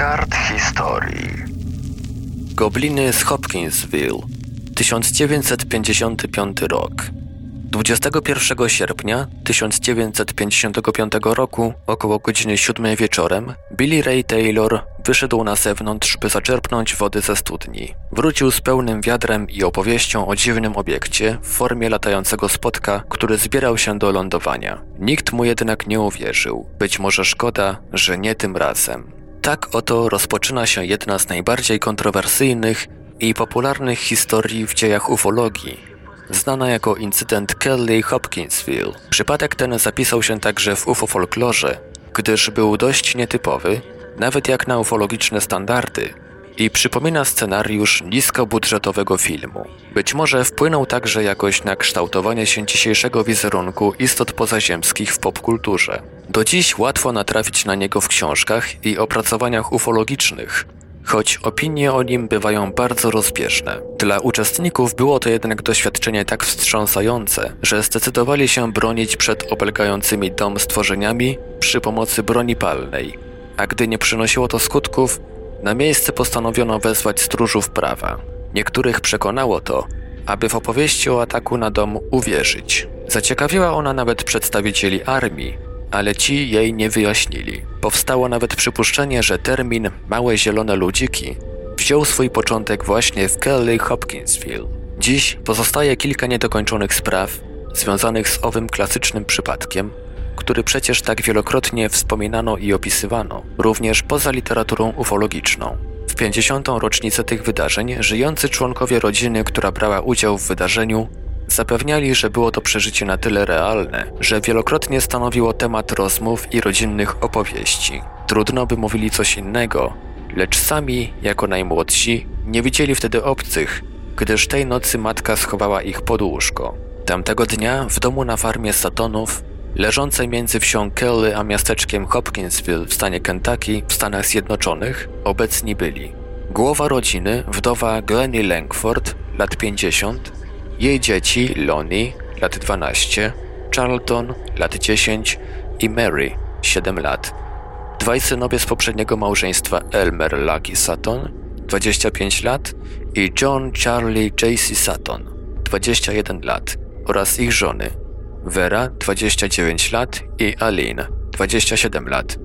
kart historii. Gobliny z Hopkinsville 1955 rok 21 sierpnia 1955 roku, około godziny 7 wieczorem, Billy Ray Taylor wyszedł na zewnątrz, by zaczerpnąć wody ze studni. Wrócił z pełnym wiadrem i opowieścią o dziwnym obiekcie w formie latającego spotka, który zbierał się do lądowania. Nikt mu jednak nie uwierzył. Być może szkoda, że nie tym razem. Tak oto rozpoczyna się jedna z najbardziej kontrowersyjnych i popularnych historii w dziejach ufologii, znana jako incydent Kelly Hopkinsville. Przypadek ten zapisał się także w UFO folklorze, gdyż był dość nietypowy, nawet jak na ufologiczne standardy, i przypomina scenariusz niskobudżetowego filmu. Być może wpłynął także jakoś na kształtowanie się dzisiejszego wizerunku istot pozaziemskich w popkulturze. Do dziś łatwo natrafić na niego w książkach i opracowaniach ufologicznych, choć opinie o nim bywają bardzo rozbieżne. Dla uczestników było to jednak doświadczenie tak wstrząsające, że zdecydowali się bronić przed oblegającymi dom stworzeniami przy pomocy broni palnej, a gdy nie przynosiło to skutków, na miejsce postanowiono wezwać stróżów prawa. Niektórych przekonało to, aby w opowieści o ataku na dom uwierzyć. Zaciekawiła ona nawet przedstawicieli armii, ale ci jej nie wyjaśnili. Powstało nawet przypuszczenie, że termin małe zielone ludziki wziął swój początek właśnie w Kelly Hopkinsville. Dziś pozostaje kilka niedokończonych spraw związanych z owym klasycznym przypadkiem, który przecież tak wielokrotnie wspominano i opisywano, również poza literaturą ufologiczną. W 50. rocznicę tych wydarzeń żyjący członkowie rodziny, która brała udział w wydarzeniu, zapewniali, że było to przeżycie na tyle realne, że wielokrotnie stanowiło temat rozmów i rodzinnych opowieści. Trudno by mówili coś innego, lecz sami, jako najmłodsi, nie widzieli wtedy obcych, gdyż tej nocy matka schowała ich pod łóżko. Tamtego dnia w domu na farmie Satonów leżącej między wsią Kelly a miasteczkiem Hopkinsville w stanie Kentucky w Stanach Zjednoczonych obecni byli głowa rodziny, wdowa Glennie Langford, lat 50, jej dzieci Lonnie, lat 12, Charlton, lat 10 i Mary, 7 lat. Dwaj synowie z poprzedniego małżeństwa Elmer Lucky Sutton, 25 lat i John Charlie J.C. Sutton, 21 lat oraz ich żony Vera, 29 lat i Aline, 27 lat.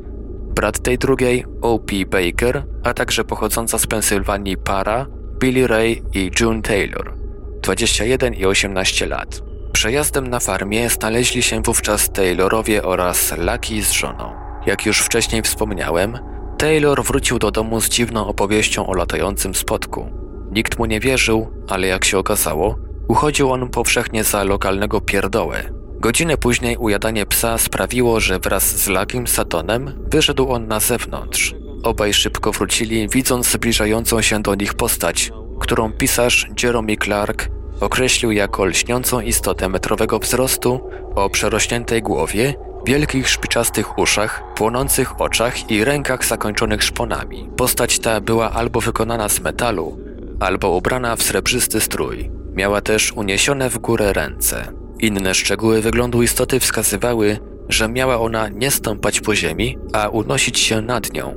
Brat tej drugiej, O.P. Baker, a także pochodząca z Pensylwanii para, Billy Ray i June Taylor, 21 i 18 lat. Przejazdem na farmie znaleźli się wówczas Taylorowie oraz Lucky z żoną. Jak już wcześniej wspomniałem, Taylor wrócił do domu z dziwną opowieścią o latającym spotku. Nikt mu nie wierzył, ale jak się okazało, uchodził on powszechnie za lokalnego pierdołę, Godzinę później ujadanie psa sprawiło, że wraz z Lakim Satonem wyszedł on na zewnątrz. Obaj szybko wrócili, widząc zbliżającą się do nich postać, którą pisarz Jeremy Clark określił jako lśniącą istotę metrowego wzrostu o przerośniętej głowie, wielkich szpiczastych uszach, płonących oczach i rękach zakończonych szponami. Postać ta była albo wykonana z metalu, albo ubrana w srebrzysty strój. Miała też uniesione w górę ręce. Inne szczegóły wyglądu istoty wskazywały, że miała ona nie stąpać po ziemi, a unosić się nad nią,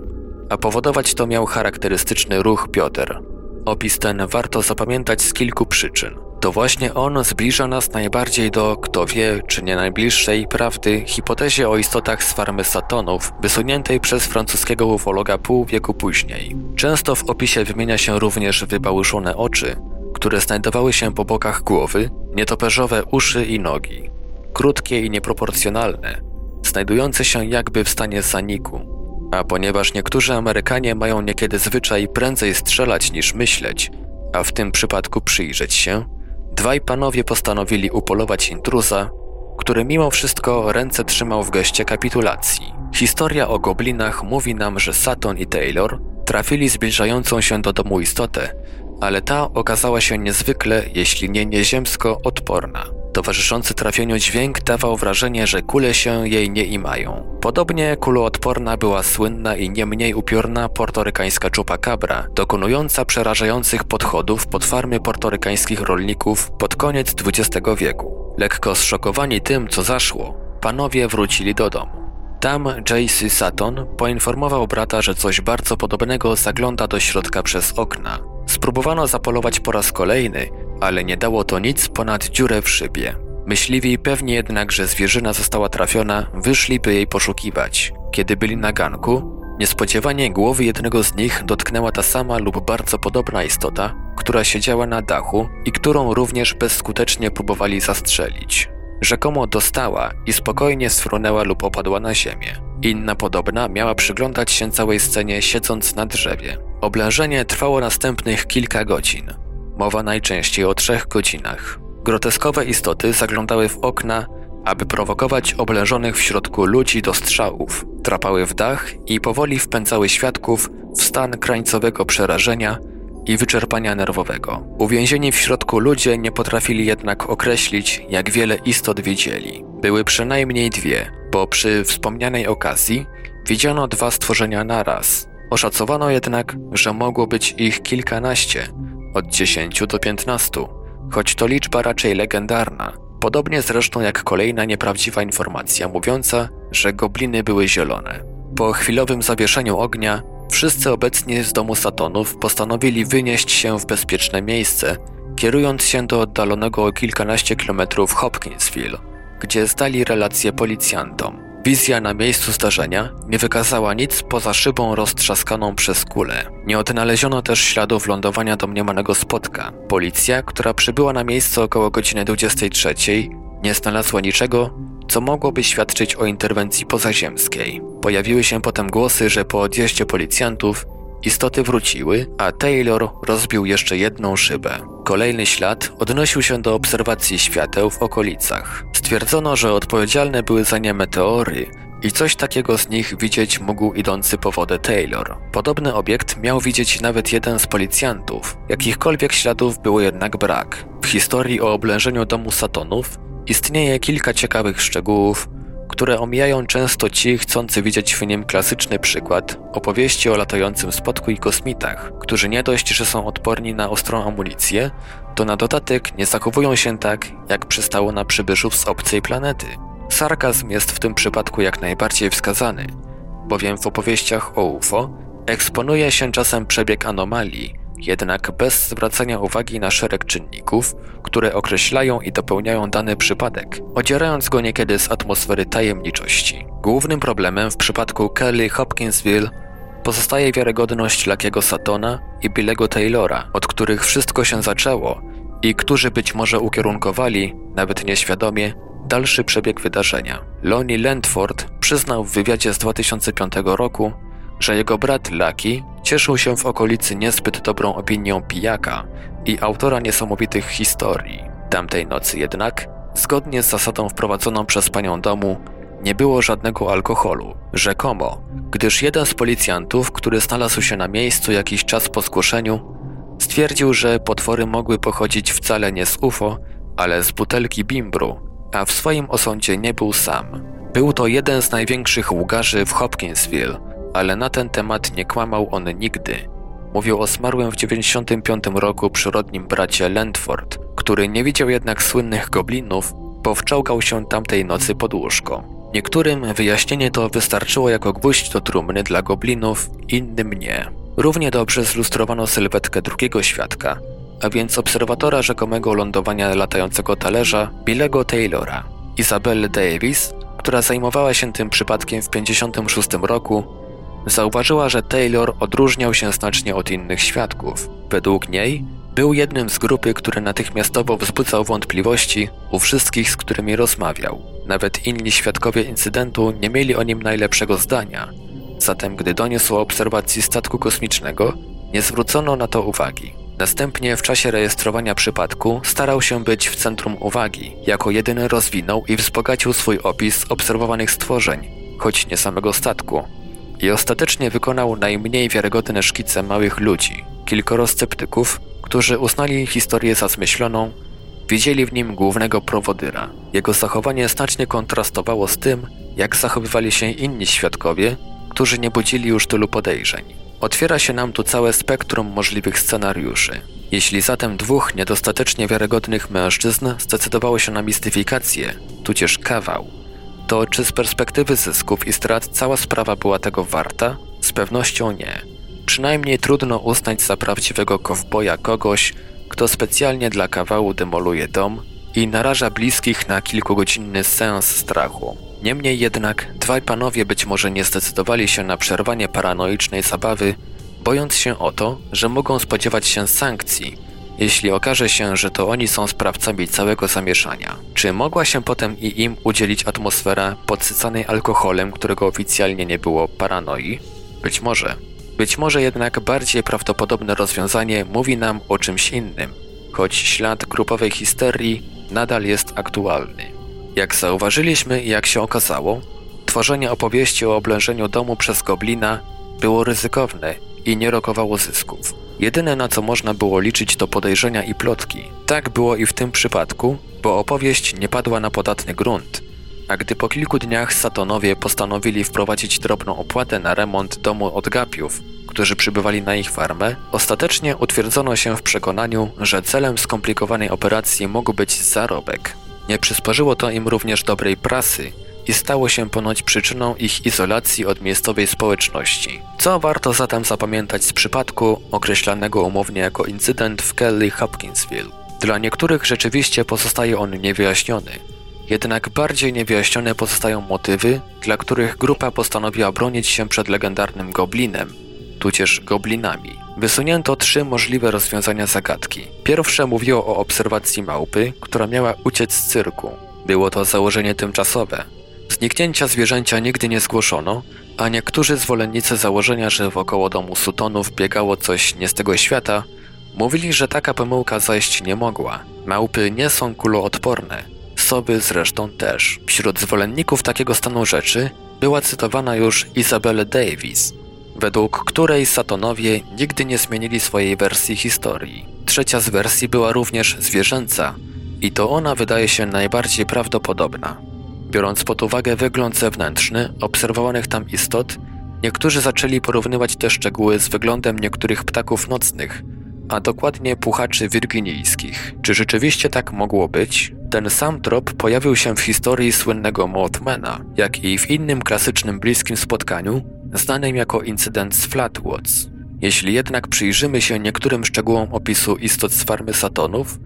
a powodować to miał charakterystyczny ruch bioder. Opis ten warto zapamiętać z kilku przyczyn. To właśnie on zbliża nas najbardziej do, kto wie, czy nie najbliższej prawdy, hipotezie o istotach z farmy Satonów, wysuniętej przez francuskiego ufologa pół wieku później. Często w opisie wymienia się również wybałuszone oczy, które znajdowały się po bokach głowy, nietoperzowe uszy i nogi, krótkie i nieproporcjonalne, znajdujące się jakby w stanie zaniku. A ponieważ niektórzy Amerykanie mają niekiedy zwyczaj prędzej strzelać niż myśleć, a w tym przypadku przyjrzeć się, dwaj panowie postanowili upolować intruza, który mimo wszystko ręce trzymał w geście kapitulacji. Historia o goblinach mówi nam, że Saturn i Taylor trafili zbliżającą się do domu istotę, ale ta okazała się niezwykle, jeśli nie nieziemsko, odporna. Towarzyszący trafieniu dźwięk dawał wrażenie, że kule się jej nie imają. Podobnie kuloodporna była słynna i nie mniej upiorna portorykańska czupakabra, dokonująca przerażających podchodów pod farmy portorykańskich rolników pod koniec XX wieku. Lekko zszokowani tym, co zaszło, panowie wrócili do domu. Tam J.C. Sutton poinformował brata, że coś bardzo podobnego zagląda do środka przez okna. Spróbowano zapolować po raz kolejny, ale nie dało to nic ponad dziurę w szybie. Myśliwi pewnie jednak, że zwierzyna została trafiona, wyszli by jej poszukiwać. Kiedy byli na ganku, niespodziewanie głowy jednego z nich dotknęła ta sama lub bardzo podobna istota, która siedziała na dachu i którą również bezskutecznie próbowali zastrzelić. Rzekomo dostała i spokojnie sfrunęła lub opadła na ziemię. Inna podobna miała przyglądać się całej scenie siedząc na drzewie. Oblężenie trwało następnych kilka godzin. Mowa najczęściej o trzech godzinach. Groteskowe istoty zaglądały w okna, aby prowokować oblężonych w środku ludzi do strzałów. Trapały w dach i powoli wpędzały świadków w stan krańcowego przerażenia i wyczerpania nerwowego. Uwięzieni w środku ludzie nie potrafili jednak określić, jak wiele istot widzieli. Były przynajmniej dwie, bo przy wspomnianej okazji widziano dwa stworzenia naraz. Oszacowano jednak, że mogło być ich kilkanaście, od 10 do 15, choć to liczba raczej legendarna, podobnie zresztą jak kolejna nieprawdziwa informacja mówiąca, że gobliny były zielone. Po chwilowym zawieszeniu ognia Wszyscy obecni z domu Satonów postanowili wynieść się w bezpieczne miejsce, kierując się do oddalonego o kilkanaście kilometrów Hopkinsville, gdzie zdali relację policjantom. Wizja na miejscu zdarzenia nie wykazała nic poza szybą roztrzaskaną przez kulę. Nie odnaleziono też śladów lądowania domniemanego spotka. Policja, która przybyła na miejsce około godziny 23, nie znalazła niczego, co mogłoby świadczyć o interwencji pozaziemskiej. Pojawiły się potem głosy, że po odjeździe policjantów istoty wróciły, a Taylor rozbił jeszcze jedną szybę. Kolejny ślad odnosił się do obserwacji świateł w okolicach. Stwierdzono, że odpowiedzialne były za nie meteory i coś takiego z nich widzieć mógł idący po wodę Taylor. Podobny obiekt miał widzieć nawet jeden z policjantów. Jakichkolwiek śladów było jednak brak. W historii o oblężeniu domu Satonów Istnieje kilka ciekawych szczegółów, które omijają często ci chcący widzieć w nim klasyczny przykład opowieści o latającym spotku i kosmitach, którzy nie dość, że są odporni na ostrą amunicję, to na dodatek nie zachowują się tak, jak przystało na przybyszów z obcej planety. Sarkazm jest w tym przypadku jak najbardziej wskazany, bowiem w opowieściach o UFO eksponuje się czasem przebieg anomalii, jednak bez zwracania uwagi na szereg czynników, które określają i dopełniają dany przypadek, odzierając go niekiedy z atmosfery tajemniczości. Głównym problemem w przypadku Kelly Hopkinsville pozostaje wiarygodność Lakiego Satona i Billego Taylora, od których wszystko się zaczęło i którzy być może ukierunkowali, nawet nieświadomie, dalszy przebieg wydarzenia. Lonnie Landford przyznał w wywiadzie z 2005 roku, że jego brat Lucky cieszył się w okolicy niezbyt dobrą opinią pijaka i autora niesamowitych historii. Tamtej nocy jednak, zgodnie z zasadą wprowadzoną przez panią domu, nie było żadnego alkoholu, rzekomo, gdyż jeden z policjantów, który znalazł się na miejscu jakiś czas po zgłoszeniu, stwierdził, że potwory mogły pochodzić wcale nie z UFO, ale z butelki bimbru, a w swoim osądzie nie był sam. Był to jeden z największych ługarzy w Hopkinsville, ale na ten temat nie kłamał on nigdy. Mówił o zmarłym w 95 roku przyrodnim bracie Landford, który nie widział jednak słynnych goblinów, bo wczołgał się tamtej nocy pod łóżko. Niektórym wyjaśnienie to wystarczyło jako gwóźdź do trumny dla goblinów, innym nie. Równie dobrze zlustrowano sylwetkę drugiego świadka, a więc obserwatora rzekomego lądowania latającego talerza Billego Taylora. Isabelle Davis, która zajmowała się tym przypadkiem w 56 roku, Zauważyła, że Taylor odróżniał się znacznie od innych świadków. Według niej był jednym z grupy, który natychmiastowo wzbudzał wątpliwości u wszystkich, z którymi rozmawiał. Nawet inni świadkowie incydentu nie mieli o nim najlepszego zdania. Zatem, gdy doniósł o obserwacji statku kosmicznego, nie zwrócono na to uwagi. Następnie w czasie rejestrowania przypadku starał się być w centrum uwagi. Jako jedyny rozwinął i wzbogacił swój opis obserwowanych stworzeń, choć nie samego statku, i ostatecznie wykonał najmniej wiarygodne szkice małych ludzi. Kilkoro sceptyków, którzy uznali historię za zmyśloną, widzieli w nim głównego prowodyra. Jego zachowanie znacznie kontrastowało z tym, jak zachowywali się inni świadkowie, którzy nie budzili już tylu podejrzeń. Otwiera się nam tu całe spektrum możliwych scenariuszy. Jeśli zatem dwóch niedostatecznie wiarygodnych mężczyzn zdecydowało się na mistyfikację, tudzież kawał, to czy z perspektywy zysków i strat cała sprawa była tego warta? Z pewnością nie. Przynajmniej trudno uznać za prawdziwego kowboja kogoś, kto specjalnie dla kawału demoluje dom i naraża bliskich na kilkugodzinny seans strachu. Niemniej jednak dwaj panowie być może nie zdecydowali się na przerwanie paranoicznej zabawy, bojąc się o to, że mogą spodziewać się sankcji, jeśli okaże się, że to oni są sprawcami całego zamieszania. Czy mogła się potem i im udzielić atmosfera podsycanej alkoholem, którego oficjalnie nie było paranoi? Być może. Być może jednak bardziej prawdopodobne rozwiązanie mówi nam o czymś innym, choć ślad grupowej histerii nadal jest aktualny. Jak zauważyliśmy i jak się okazało, tworzenie opowieści o oblężeniu domu przez goblina było ryzykowne i nie rokowało zysków. Jedyne na co można było liczyć to podejrzenia i plotki. Tak było i w tym przypadku, bo opowieść nie padła na podatny grunt. A gdy po kilku dniach Satonowie postanowili wprowadzić drobną opłatę na remont domu od gapiów, którzy przybywali na ich farmę, ostatecznie utwierdzono się w przekonaniu, że celem skomplikowanej operacji mógł być zarobek. Nie przysporzyło to im również dobrej prasy i stało się ponoć przyczyną ich izolacji od miejscowej społeczności. Co warto zatem zapamiętać z przypadku określanego umownie jako incydent w Kelly Hopkinsville? Dla niektórych rzeczywiście pozostaje on niewyjaśniony, jednak bardziej niewyjaśnione pozostają motywy, dla których grupa postanowiła bronić się przed legendarnym goblinem, tudzież goblinami. Wysunięto trzy możliwe rozwiązania zagadki. Pierwsze mówiło o obserwacji małpy, która miała uciec z cyrku. Było to założenie tymczasowe. Zniknięcia zwierzęcia nigdy nie zgłoszono, a niektórzy zwolennicy założenia, że wokoło domu Sutonów biegało coś nie z tego świata, mówili, że taka pomyłka zajść nie mogła. Małpy nie są kuloodporne, soby zresztą też. Wśród zwolenników takiego stanu rzeczy była cytowana już Isabelle Davis, według której Satonowie nigdy nie zmienili swojej wersji historii. Trzecia z wersji była również zwierzęca i to ona wydaje się najbardziej prawdopodobna. Biorąc pod uwagę wygląd zewnętrzny obserwowanych tam istot, niektórzy zaczęli porównywać te szczegóły z wyglądem niektórych ptaków nocnych, a dokładnie puchaczy wirginijskich. Czy rzeczywiście tak mogło być? Ten sam trop pojawił się w historii słynnego Mothmana, jak i w innym klasycznym bliskim spotkaniu, znanym jako incydent z Flatwoods. Jeśli jednak przyjrzymy się niektórym szczegółom opisu istot z farmy Satonów,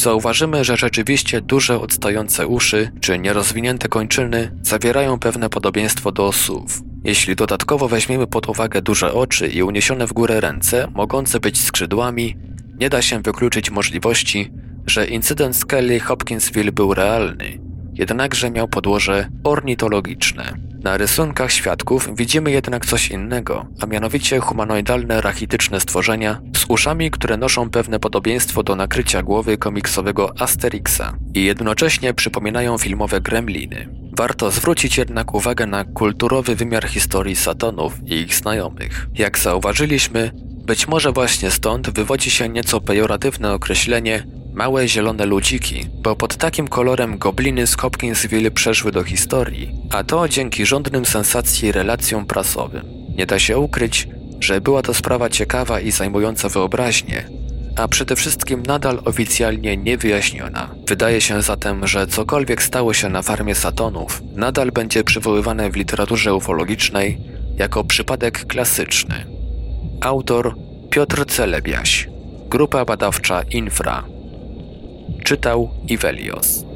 zauważymy, że rzeczywiście duże odstające uszy czy nierozwinięte kończyny zawierają pewne podobieństwo do osów. Jeśli dodatkowo weźmiemy pod uwagę duże oczy i uniesione w górę ręce, mogące być skrzydłami, nie da się wykluczyć możliwości, że incydent z Kelly Hopkinsville był realny, jednakże miał podłoże ornitologiczne. Na rysunkach świadków widzimy jednak coś innego, a mianowicie humanoidalne rachityczne stworzenia z uszami, które noszą pewne podobieństwo do nakrycia głowy komiksowego Asterixa i jednocześnie przypominają filmowe gremliny. Warto zwrócić jednak uwagę na kulturowy wymiar historii Satonów i ich znajomych. Jak zauważyliśmy, być może właśnie stąd wywodzi się nieco pejoratywne określenie Małe zielone ludziki, bo pod takim kolorem gobliny z Hopkinsville przeszły do historii, a to dzięki rządnym sensacji relacjom prasowym. Nie da się ukryć, że była to sprawa ciekawa i zajmująca wyobraźnię, a przede wszystkim nadal oficjalnie niewyjaśniona. Wydaje się zatem, że cokolwiek stało się na farmie Satonów, nadal będzie przywoływane w literaturze ufologicznej jako przypadek klasyczny. Autor Piotr Celebiaś, Grupa Badawcza Infra Czytał Ivelios.